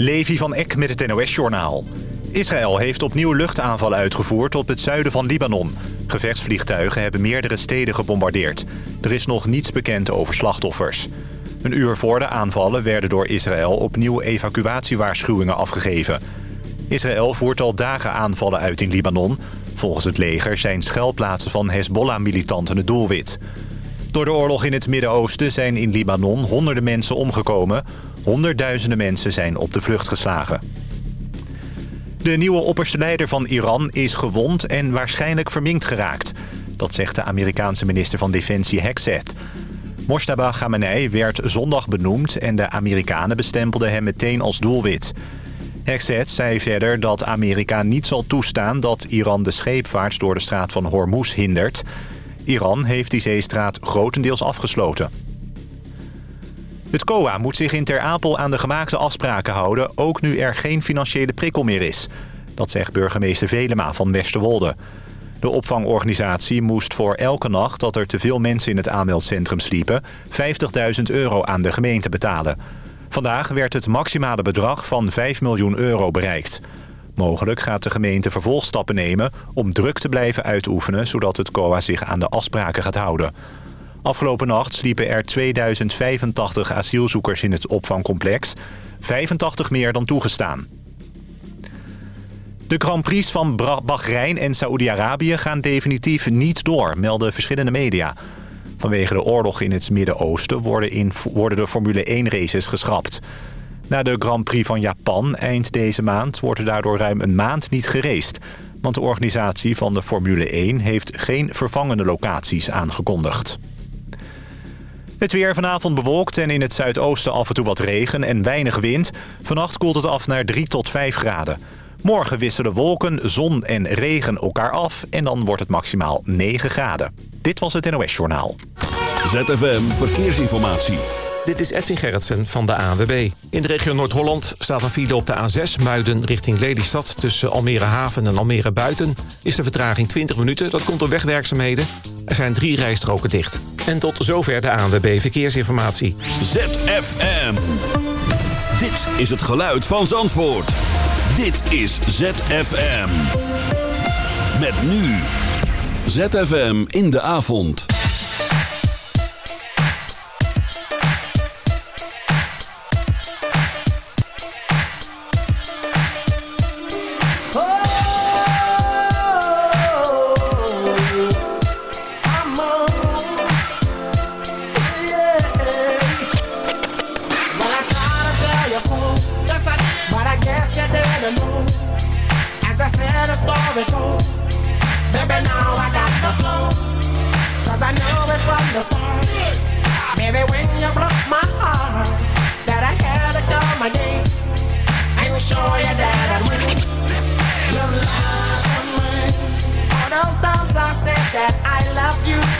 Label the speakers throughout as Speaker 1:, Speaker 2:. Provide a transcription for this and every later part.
Speaker 1: Levi van Eck met het NOS-journaal. Israël heeft opnieuw luchtaanvallen uitgevoerd op het zuiden van Libanon. Gevechtsvliegtuigen hebben meerdere steden gebombardeerd. Er is nog niets bekend over slachtoffers. Een uur voor de aanvallen werden door Israël opnieuw evacuatiewaarschuwingen afgegeven. Israël voert al dagen aanvallen uit in Libanon. Volgens het leger zijn schuilplaatsen van Hezbollah-militanten het doelwit. Door de oorlog in het Midden-Oosten zijn in Libanon honderden mensen omgekomen. Honderdduizenden mensen zijn op de vlucht geslagen. De nieuwe opperste leider van Iran is gewond en waarschijnlijk verminkt geraakt. Dat zegt de Amerikaanse minister van Defensie Hexet. Moshtaba Khamenei werd zondag benoemd en de Amerikanen bestempelden hem meteen als doelwit. Hexet zei verder dat Amerika niet zal toestaan dat Iran de scheepvaart door de straat van Hormuz hindert. Iran heeft die zeestraat grotendeels afgesloten. Het COA moet zich in Ter Apel aan de gemaakte afspraken houden... ook nu er geen financiële prikkel meer is. Dat zegt burgemeester Velema van Westerwolde. De opvangorganisatie moest voor elke nacht dat er te veel mensen in het aanmeldcentrum sliepen... 50.000 euro aan de gemeente betalen. Vandaag werd het maximale bedrag van 5 miljoen euro bereikt. Mogelijk gaat de gemeente vervolgstappen nemen om druk te blijven uitoefenen... zodat het COA zich aan de afspraken gaat houden. Afgelopen nacht sliepen er 2085 asielzoekers in het opvangcomplex. 85 meer dan toegestaan. De Grand Prix van Bahrein en Saoedi-Arabië gaan definitief niet door, melden verschillende media. Vanwege de oorlog in het Midden-Oosten worden, worden de Formule 1-races geschrapt. Na de Grand Prix van Japan eind deze maand wordt er daardoor ruim een maand niet geraced. Want de organisatie van de Formule 1 heeft geen vervangende locaties aangekondigd. Het weer vanavond bewolkt en in het zuidoosten af en toe wat regen en weinig wind. Vannacht koelt het af naar 3 tot 5 graden. Morgen wisselen wolken, zon en regen elkaar af en dan wordt het maximaal 9 graden. Dit was het NOS Journaal.
Speaker 2: ZFM Verkeersinformatie.
Speaker 3: Dit is Edwin Gerritsen van de ANWB. In de regio Noord-Holland staat een file op de A6 Muiden richting Lelystad. Tussen Almere Haven en Almere Buiten is de vertraging 20 minuten. Dat komt door wegwerkzaamheden. Er zijn drie rijstroken dicht. En tot zover de ANWB Verkeersinformatie.
Speaker 2: ZFM. Dit is het geluid van Zandvoort. Dit is ZFM. Met nu. ZFM in de avond.
Speaker 4: That I love you.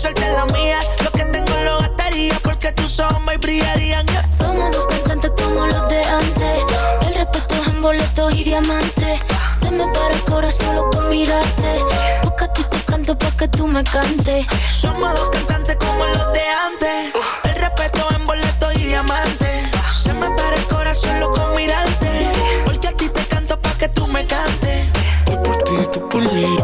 Speaker 5: que suelte la mía. Lo que tengo lo gastaría porque tus ojos me brillarían. Yeah.
Speaker 6: Somos dos cantantes como los de antes. El respeto es en boletos y diamantes. Se me para el corazón solo con mirarte. Porque a ti te canto pa' que tú me cantes.
Speaker 5: Somos dos cantantes como los de antes.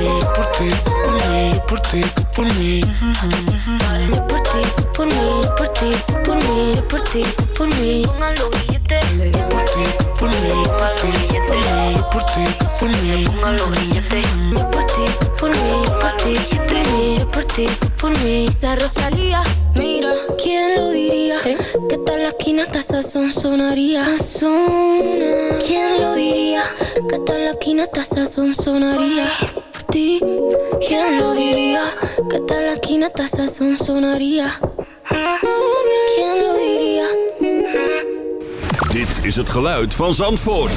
Speaker 7: mí, por ti, por mí, por ti, por mí.
Speaker 6: Por ti, por mí, por ti, por mí, por ti, por mí. Grilletes.
Speaker 7: Yo por ti, por mí, por ti, por mí, por ti, por mí.
Speaker 6: Pongan los grilletes. Yo por ti, por mí, por ti, por mí, por ti, por mí. La Rosalía, mira, ¿quién lo diría? Que tal la esquina hasta sazón sonaría. ¿Quién lo diría? Que tal la esquina hasta sazón sonaría. Ti, ¿quién lo diría? Que tal la esquina hasta sazón sonaría. ¿Quién lo diría?
Speaker 2: Dit is het geluid van Zandvoort.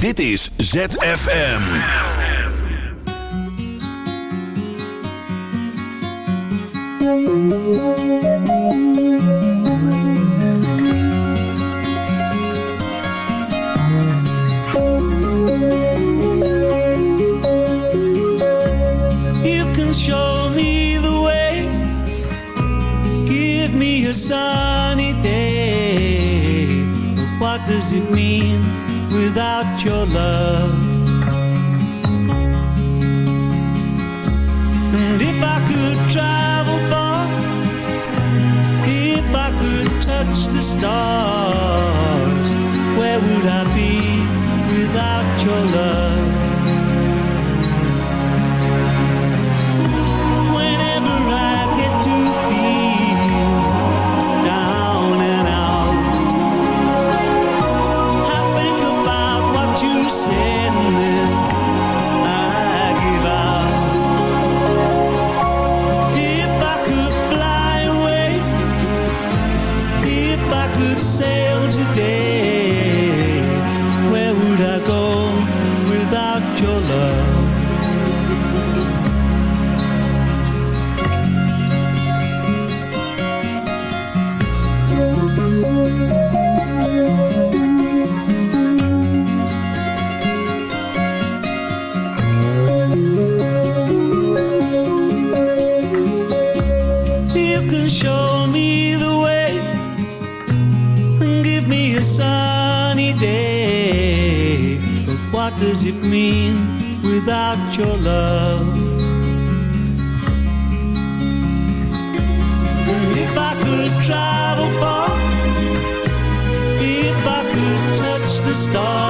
Speaker 2: Dit is ZFM.
Speaker 8: Stars,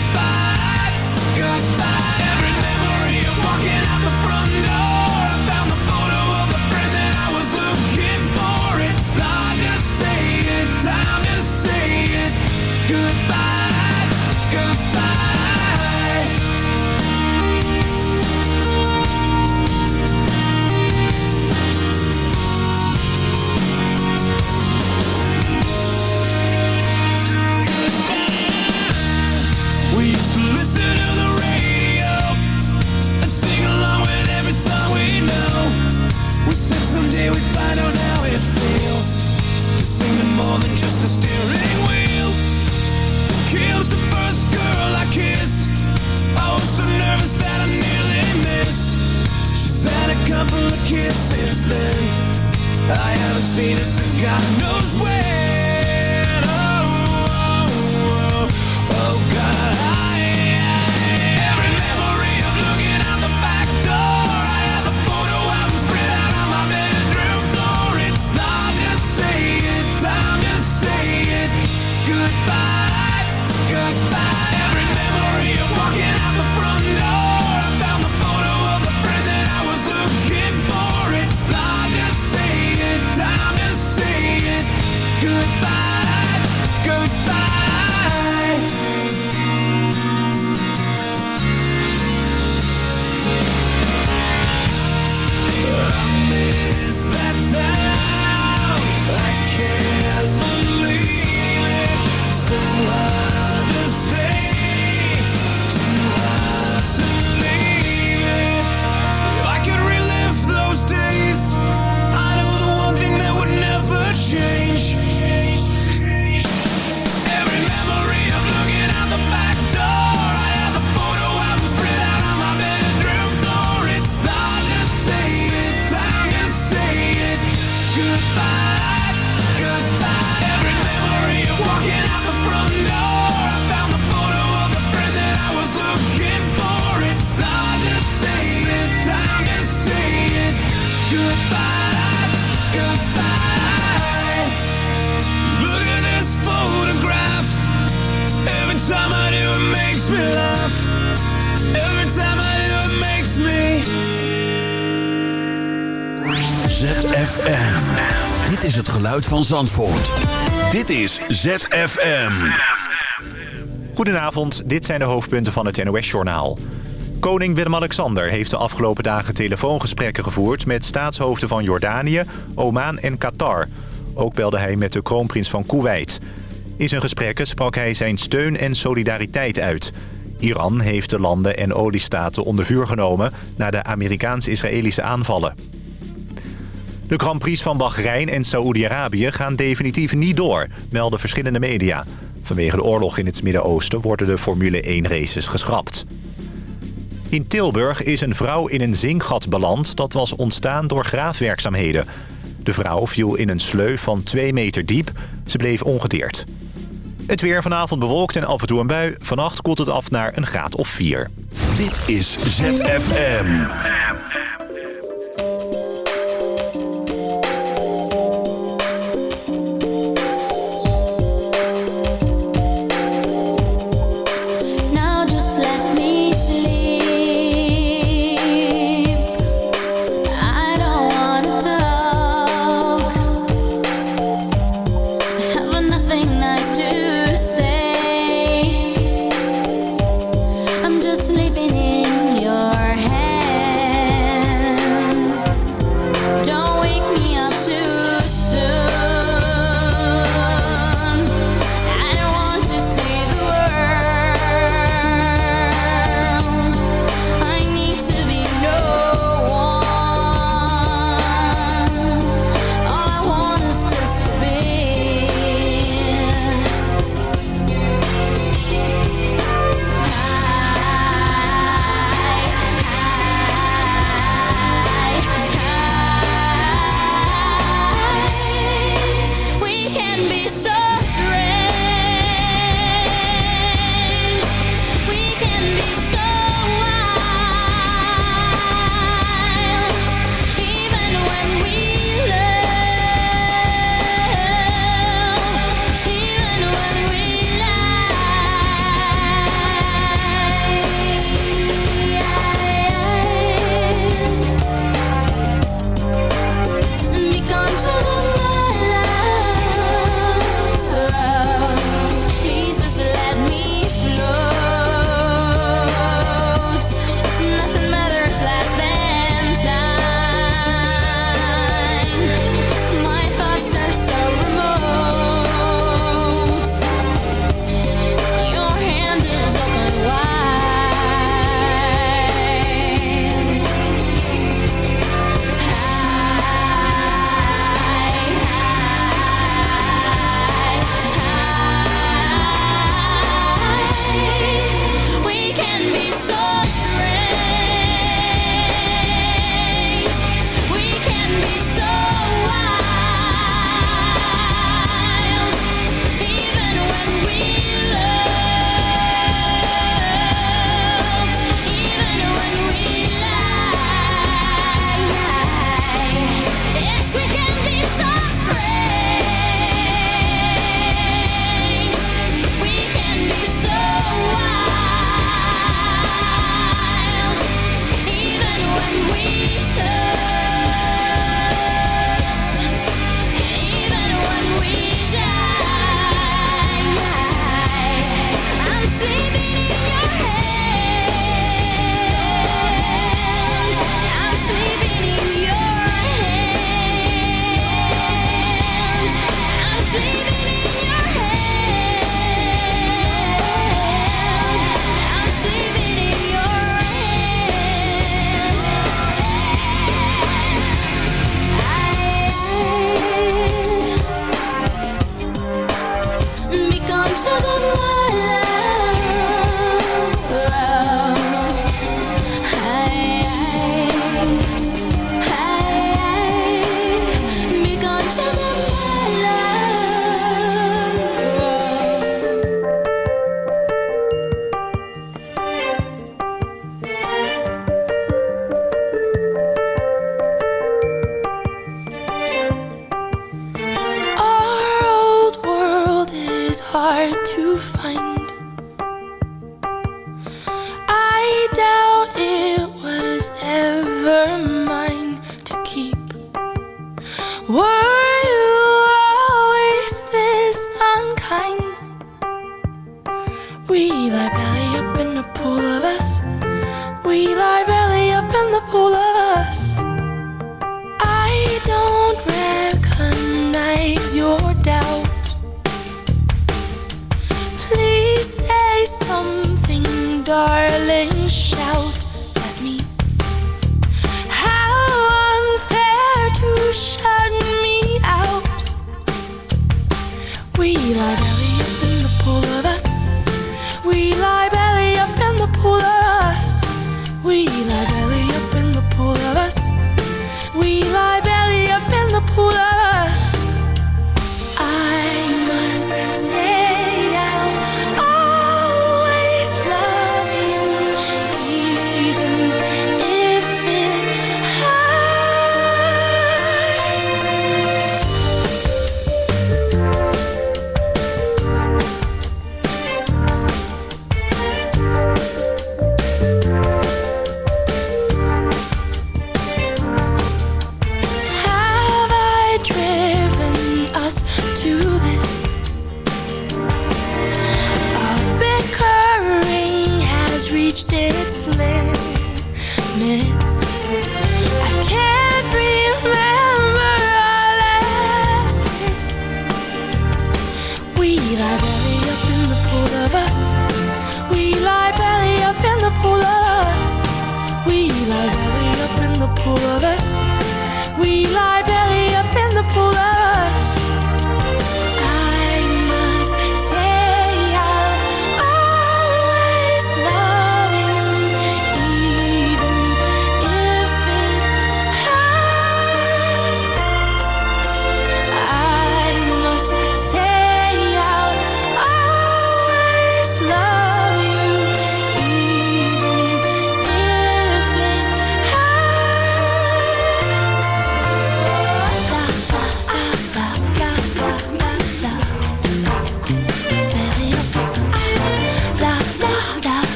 Speaker 2: Goodbye, of kids since then. I haven't seen her since God knows when.
Speaker 9: Van Zandvoort. Dit is ZFM.
Speaker 1: Goedenavond, dit zijn de hoofdpunten van het NOS-journaal. Koning Willem-Alexander heeft de afgelopen dagen telefoongesprekken gevoerd... met staatshoofden van Jordanië, Oman en Qatar. Ook belde hij met de kroonprins van Kuwait. In zijn gesprekken sprak hij zijn steun en solidariteit uit. Iran heeft de landen en oliestaten onder vuur genomen... na de Amerikaans-Israëlische aanvallen. De Grand Prix van Bahrein en Saoedi-Arabië gaan definitief niet door, melden verschillende media. Vanwege de oorlog in het Midden-Oosten worden de Formule 1-races geschrapt. In Tilburg is een vrouw in een zinkgat beland dat was ontstaan door graafwerkzaamheden. De vrouw viel in een sleuf van 2 meter diep. Ze bleef ongedeerd. Het weer vanavond bewolkt en af en toe een bui. Vannacht koelt het af naar een graad of 4.
Speaker 9: Dit is ZFM.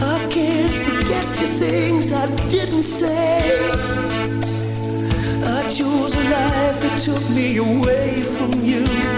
Speaker 10: I
Speaker 9: can't
Speaker 11: forget the things I didn't say. I chose a life that took me away from you.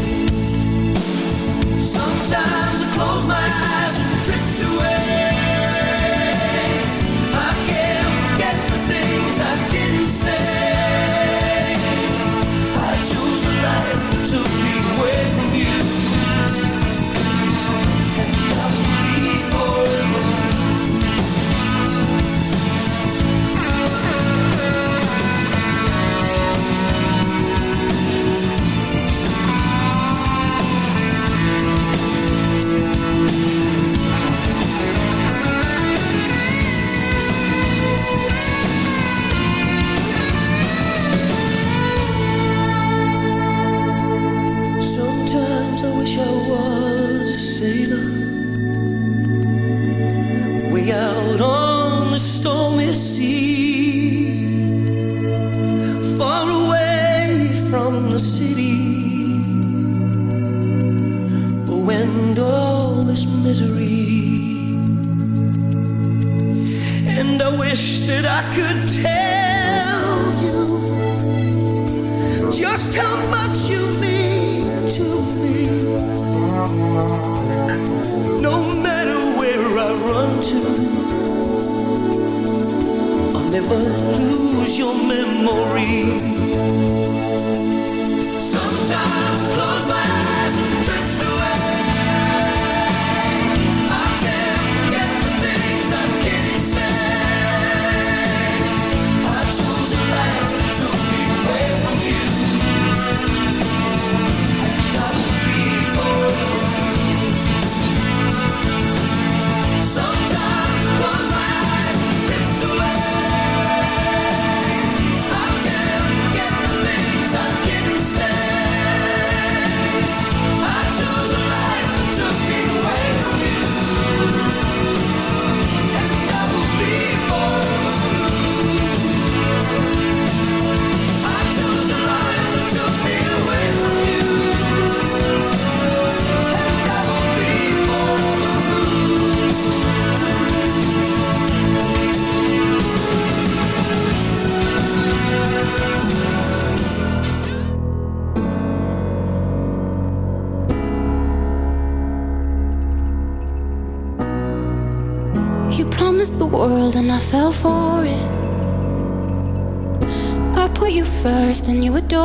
Speaker 11: Sometimes I close my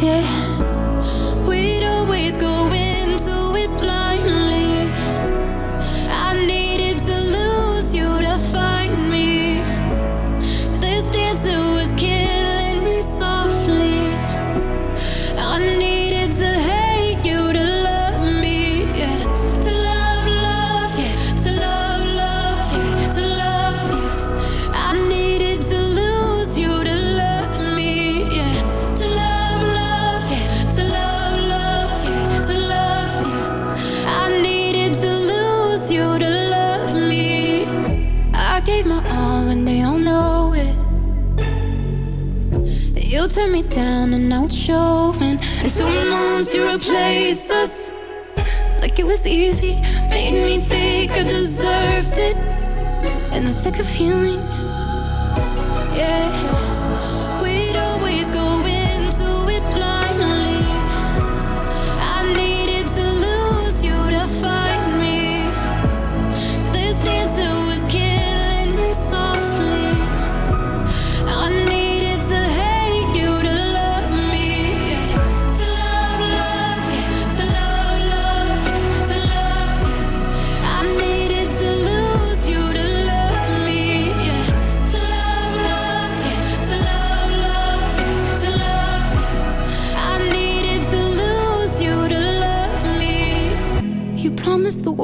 Speaker 9: Yeah, we'd always go in. turn me down and out showing. And my months to replace us. Like it was easy, made me think I deserved it. In the thick of healing, yeah.